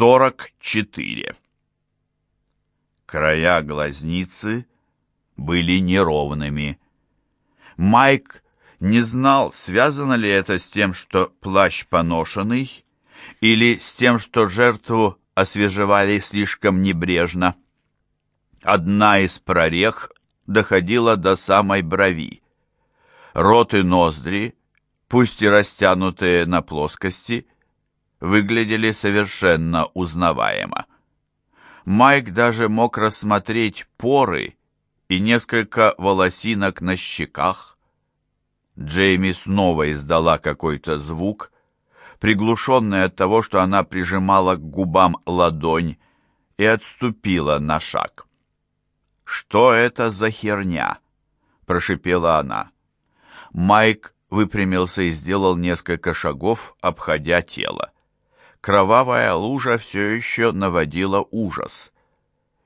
44. Края глазницы были неровными. Майк не знал, связано ли это с тем, что плащ поношенный, или с тем, что жертву освежевали слишком небрежно. Одна из прорех доходила до самой брови. Рот и ноздри, пусть и растянутые на плоскости, выглядели совершенно узнаваемо. Майк даже мог рассмотреть поры и несколько волосинок на щеках. Джейми снова издала какой-то звук, приглушенный от того, что она прижимала к губам ладонь и отступила на шаг. «Что это за херня?» — прошипела она. Майк выпрямился и сделал несколько шагов, обходя тело. Кровавая лужа все еще наводила ужас.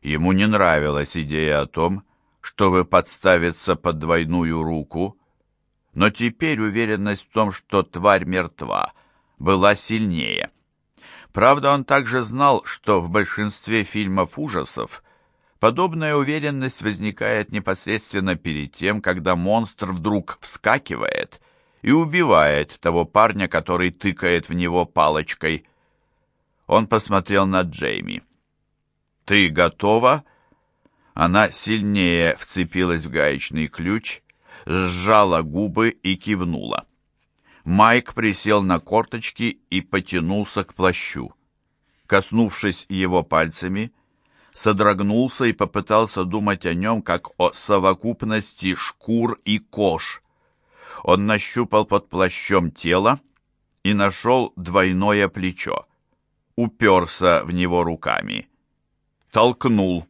Ему не нравилась идея о том, чтобы подставиться под двойную руку, но теперь уверенность в том, что тварь мертва, была сильнее. Правда, он также знал, что в большинстве фильмов ужасов подобная уверенность возникает непосредственно перед тем, когда монстр вдруг вскакивает и убивает того парня, который тыкает в него палочкой – он посмотрел на Джейми. «Ты готова?» Она сильнее вцепилась в гаечный ключ, сжала губы и кивнула. Майк присел на корточки и потянулся к плащу. Коснувшись его пальцами, содрогнулся и попытался думать о нем как о совокупности шкур и кож. Он нащупал под плащом тело и нашел двойное плечо уперся в него руками. Толкнул.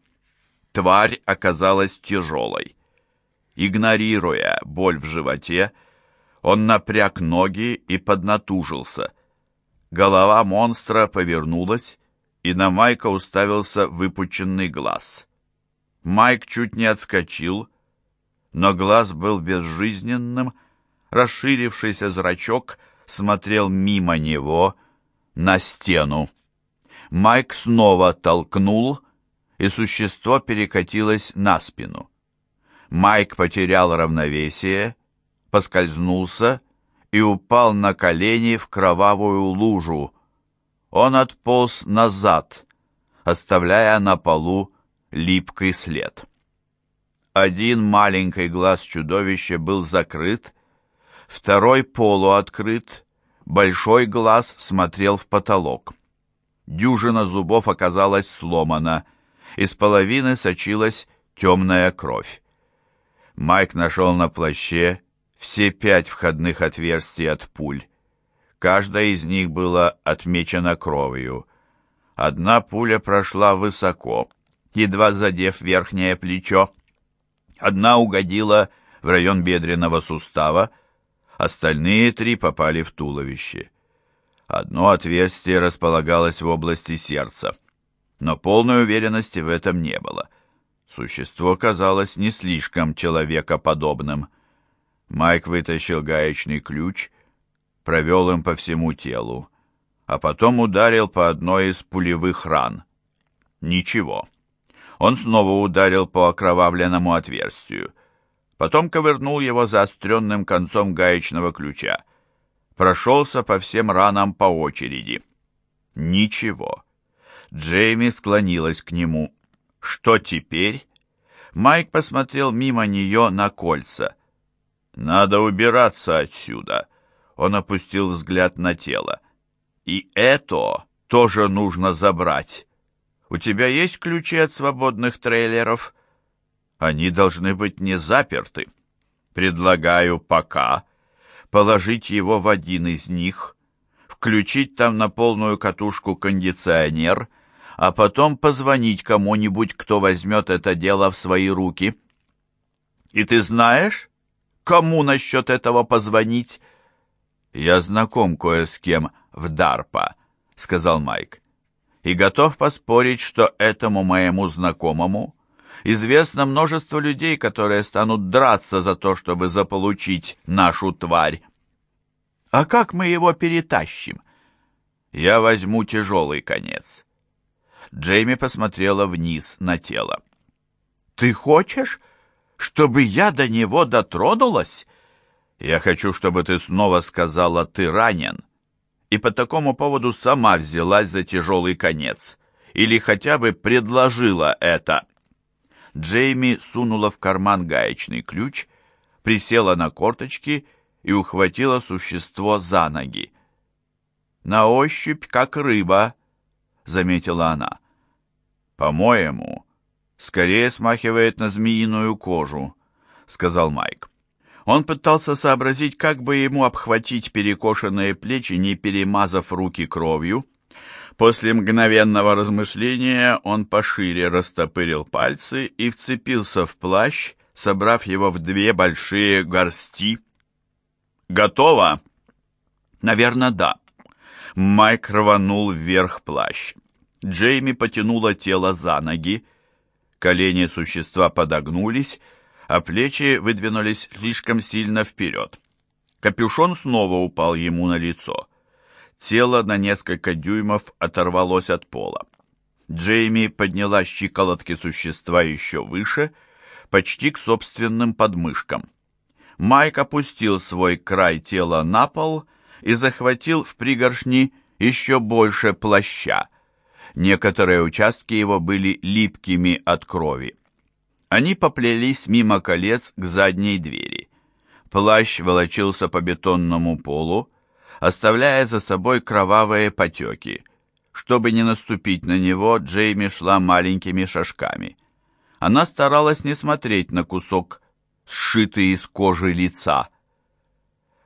Тварь оказалась тяжелой. Игнорируя боль в животе, он напряг ноги и поднатужился. Голова монстра повернулась, и на Майка уставился выпученный глаз. Майк чуть не отскочил, но глаз был безжизненным, расширившийся зрачок смотрел мимо него, на стену. Майк снова толкнул, и существо перекатилось на спину. Майк потерял равновесие, поскользнулся и упал на колени в кровавую лужу. Он отполз назад, оставляя на полу липкий след. Один маленький глаз чудовища был закрыт, второй полуоткрыт, Большой глаз смотрел в потолок. Дюжина зубов оказалась сломана. Из половины сочилась темная кровь. Майк нашел на плаще все пять входных отверстий от пуль. Каждая из них была отмечена кровью. Одна пуля прошла высоко, едва задев верхнее плечо. Одна угодила в район бедренного сустава, Остальные три попали в туловище. Одно отверстие располагалось в области сердца, но полной уверенности в этом не было. Существо казалось не слишком человекоподобным. Майк вытащил гаечный ключ, провел им по всему телу, а потом ударил по одной из пулевых ран. Ничего. Он снова ударил по окровавленному отверстию потом ковырнул его заостренным концом гаечного ключа. Прошелся по всем ранам по очереди. Ничего. Джейми склонилась к нему. Что теперь? Майк посмотрел мимо нее на кольца. «Надо убираться отсюда!» Он опустил взгляд на тело. «И это тоже нужно забрать. У тебя есть ключи от свободных трейлеров?» Они должны быть не заперты. Предлагаю пока положить его в один из них, включить там на полную катушку кондиционер, а потом позвонить кому-нибудь, кто возьмет это дело в свои руки. И ты знаешь, кому насчет этого позвонить? Я знаком кое с кем в Дарпа, сказал Майк, и готов поспорить, что этому моему знакомому известно множество людей, которые станут драться за то, чтобы заполучить нашу тварь. А как мы его перетащим? Я возьму тяжелый конец. Джейми посмотрела вниз на тело. «Ты хочешь, чтобы я до него дотронулась?» «Я хочу, чтобы ты снова сказала «ты ранен», и по такому поводу сама взялась за тяжелый конец, или хотя бы предложила это». Джейми сунула в карман гаечный ключ, присела на корточки и ухватила существо за ноги. «На ощупь, как рыба», — заметила она. «По-моему, скорее смахивает на змеиную кожу», — сказал Майк. Он пытался сообразить, как бы ему обхватить перекошенные плечи, не перемазав руки кровью. После мгновенного размышления он пошире растопырил пальцы и вцепился в плащ, собрав его в две большие горсти. «Готово?» «Наверное, да». Майк рванул вверх плащ. Джейми потянула тело за ноги. Колени существа подогнулись, а плечи выдвинулись слишком сильно вперед. Капюшон снова упал ему на лицо. Тело на несколько дюймов оторвалось от пола. Джейми подняла щиколотки существа еще выше, почти к собственным подмышкам. Майк опустил свой край тела на пол и захватил в пригоршни еще больше плаща. Некоторые участки его были липкими от крови. Они поплелись мимо колец к задней двери. Плащ волочился по бетонному полу, оставляя за собой кровавые потеки. Чтобы не наступить на него, Джейми шла маленькими шажками. Она старалась не смотреть на кусок, сшитый из кожи лица.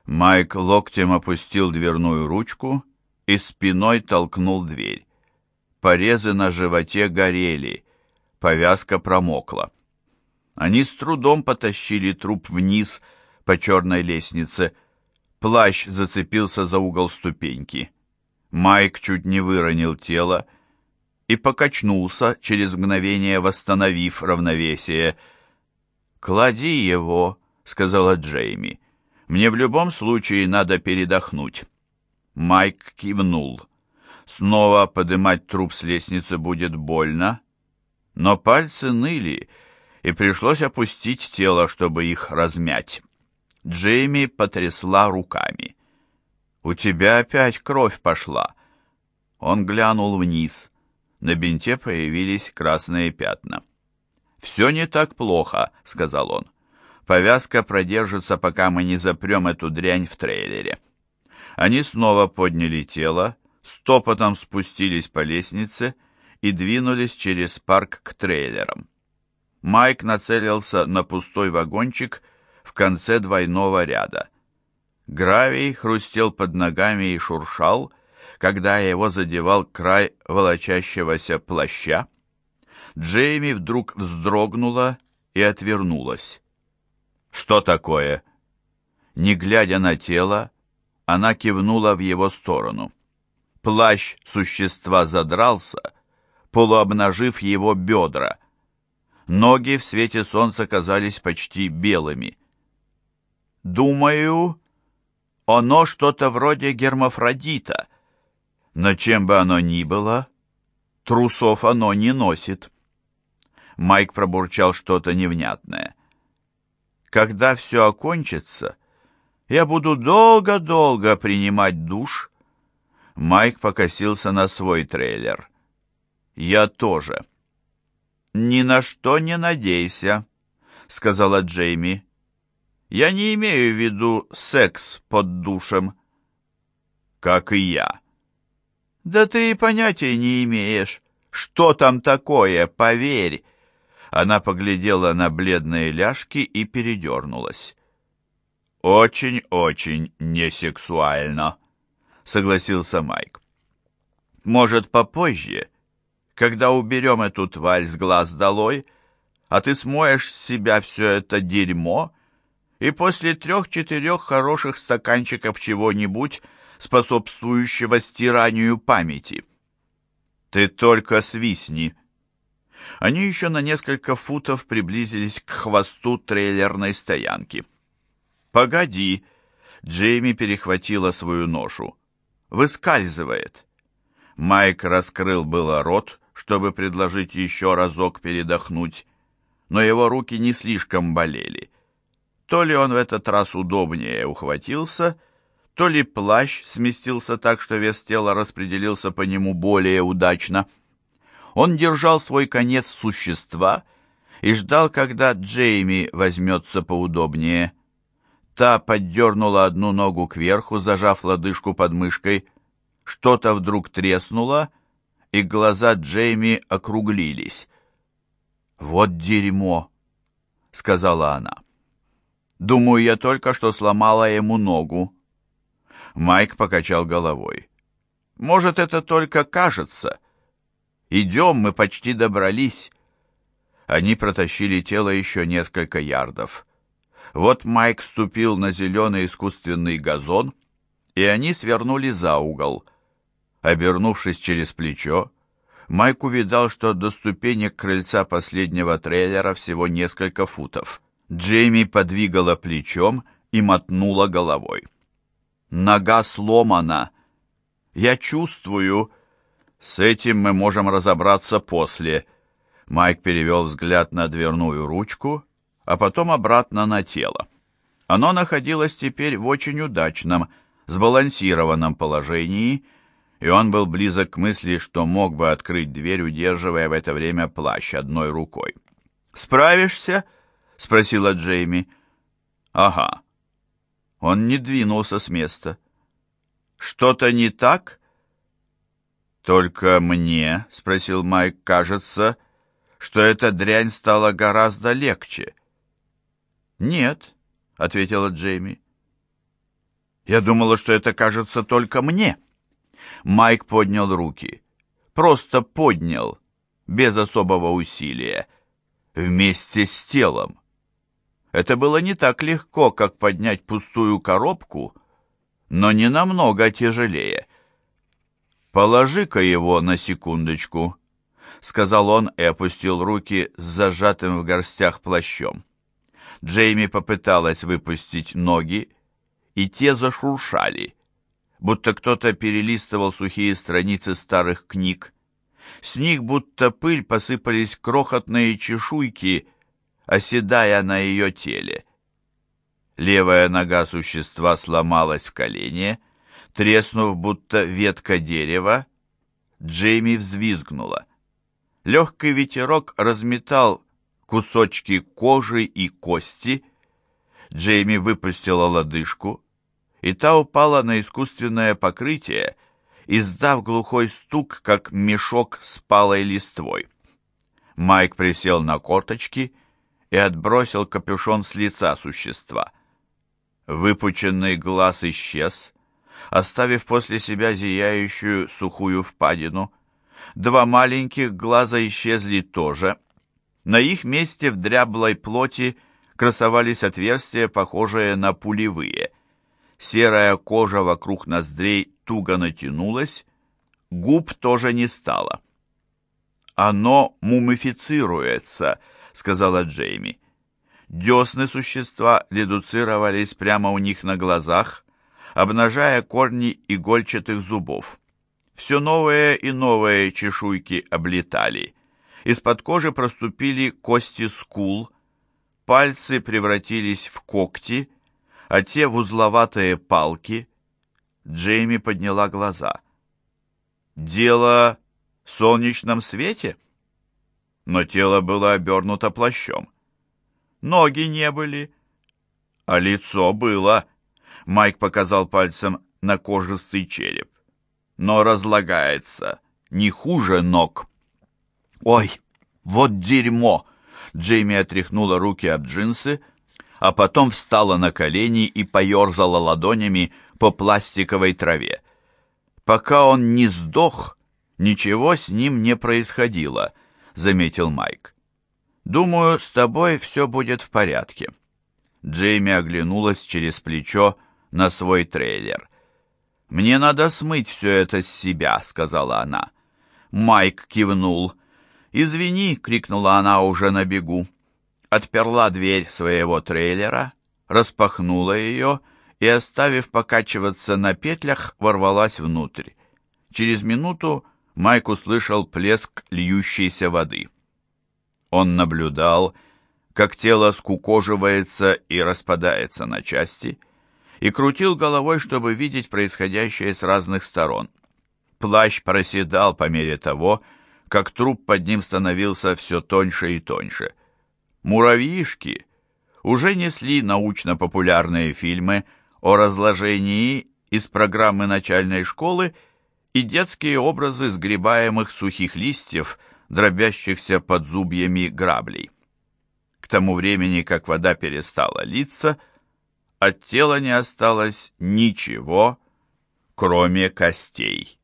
Майк локтем опустил дверную ручку и спиной толкнул дверь. Порезы на животе горели, повязка промокла. Они с трудом потащили труп вниз по черной лестнице. Плащ зацепился за угол ступеньки. Майк чуть не выронил тело и покачнулся, через мгновение восстановив равновесие. «Клади его», — сказала Джейми. «Мне в любом случае надо передохнуть». Майк кивнул. Снова поднимать труп с лестницы будет больно, но пальцы ныли, и пришлось опустить тело, чтобы их размять. Джейми потрясла руками. «У тебя опять кровь пошла». Он глянул вниз. На бинте появились красные пятна. «Все не так плохо», — сказал он. «Повязка продержится, пока мы не запрем эту дрянь в трейлере». Они снова подняли тело, стопотом спустились по лестнице и двинулись через парк к трейлерам. Майк нацелился на пустой вагончик в конце двойного ряда. Гравий хрустел под ногами и шуршал, когда его задевал край волочащегося плаща. Джейми вдруг вздрогнула и отвернулась. «Что такое?» Не глядя на тело, она кивнула в его сторону. Плащ существа задрался, полуобнажив его бедра. Ноги в свете солнца казались почти белыми. «Думаю, оно что-то вроде гермафродита, но чем бы оно ни было, трусов оно не носит». Майк пробурчал что-то невнятное. «Когда все окончится, я буду долго-долго принимать душ, Майк покосился на свой трейлер. «Я тоже». «Ни на что не надейся», — сказала Джейми. «Я не имею в виду секс под душем». «Как и я». «Да ты и понятия не имеешь. Что там такое, поверь». Она поглядела на бледные ляжки и передернулась. «Очень-очень несексуально», согласился Майк. Может, попозже, когда уберем эту тварь с глаз долой, а ты смоешь с себя все это дерьмо, и после трех-четырех хороших стаканчиков чего-нибудь, способствующего стиранию памяти. Ты только свистни. Они еще на несколько футов приблизились к хвосту трейлерной стоянки. «Погоди!» Джейми перехватила свою ношу выскальзывает. Майк раскрыл было рот, чтобы предложить еще разок передохнуть, но его руки не слишком болели. То ли он в этот раз удобнее ухватился, то ли плащ сместился так, что вес тела распределился по нему более удачно. Он держал свой конец существа и ждал, когда Джейми возьмется поудобнее. Та поддернула одну ногу кверху, зажав лодыжку под мышкой. Что-то вдруг треснуло, и глаза Джейми округлились. «Вот дерьмо!» — сказала она. «Думаю, я только что сломала ему ногу». Майк покачал головой. «Может, это только кажется. Идем, мы почти добрались». Они протащили тело еще несколько ярдов. Вот Майк ступил на зеленый искусственный газон, и они свернули за угол. Обернувшись через плечо, Майк увидал, что до ступенек крыльца последнего трейлера всего несколько футов. Джейми подвигала плечом и мотнула головой. «Нога сломана. Я чувствую...» «С этим мы можем разобраться после». Майк перевел взгляд на дверную ручку, а потом обратно на тело. Оно находилось теперь в очень удачном, сбалансированном положении, и он был близок к мысли, что мог бы открыть дверь, удерживая в это время плащ одной рукой. «Справишься?» — спросила Джейми. «Ага». Он не двинулся с места. «Что-то не так?» «Только мне?» — спросил Майк. «Кажется, что эта дрянь стала гораздо легче». «Нет», — ответила Джейми. «Я думала, что это кажется только мне». Майк поднял руки. Просто поднял, без особого усилия, вместе с телом. Это было не так легко, как поднять пустую коробку, но не намного тяжелее. «Положи-ка его на секундочку», — сказал он и опустил руки с зажатым в горстях плащом. Джейми попыталась выпустить ноги, и те зашуршали будто кто-то перелистывал сухие страницы старых книг. С них будто пыль посыпались крохотные чешуйки, оседая на ее теле. Левая нога существа сломалась в колене, треснув, будто ветка дерева. Джейми взвизгнула. Легкий ветерок разметал кусочки кожи и кости. Джейми выпустила лодыжку, и та упала на искусственное покрытие, издав глухой стук, как мешок с палой листвой. Майк присел на корточки и отбросил капюшон с лица существа. Выпученный глаз исчез, оставив после себя зияющую сухую впадину. Два маленьких глаза исчезли тоже. На их месте в дряблой плоти красовались отверстия, похожие на пулевые — серая кожа вокруг ноздрей туго натянулась, губ тоже не стало. «Оно мумифицируется», — сказала Джейми. Десны существа редуцировались прямо у них на глазах, обнажая корни игольчатых зубов. Все новые и новые чешуйки облетали. Из-под кожи проступили кости скул, пальцы превратились в когти, а те в узловатые палки. Джейми подняла глаза. «Дело в солнечном свете?» Но тело было обернуто плащом. Ноги не были, а лицо было. Майк показал пальцем на кожистый череп. Но разлагается не хуже ног. «Ой, вот дерьмо!» Джейми отряхнула руки от джинсы, а потом встала на колени и поерзала ладонями по пластиковой траве. Пока он не сдох, ничего с ним не происходило, заметил Майк. Думаю, с тобой все будет в порядке. Джейми оглянулась через плечо на свой трейлер. «Мне надо смыть все это с себя», — сказала она. Майк кивнул. «Извини», — крикнула она уже на бегу отперла дверь своего трейлера, распахнула ее и, оставив покачиваться на петлях, ворвалась внутрь. Через минуту Майк услышал плеск льющейся воды. Он наблюдал, как тело скукоживается и распадается на части, и крутил головой, чтобы видеть происходящее с разных сторон. Плащ проседал по мере того, как труп под ним становился все тоньше и тоньше. Муравьишки уже несли научно-популярные фильмы о разложении из программы начальной школы и детские образы сгребаемых сухих листьев, дробящихся под зубьями граблей. К тому времени, как вода перестала литься, от тела не осталось ничего, кроме костей.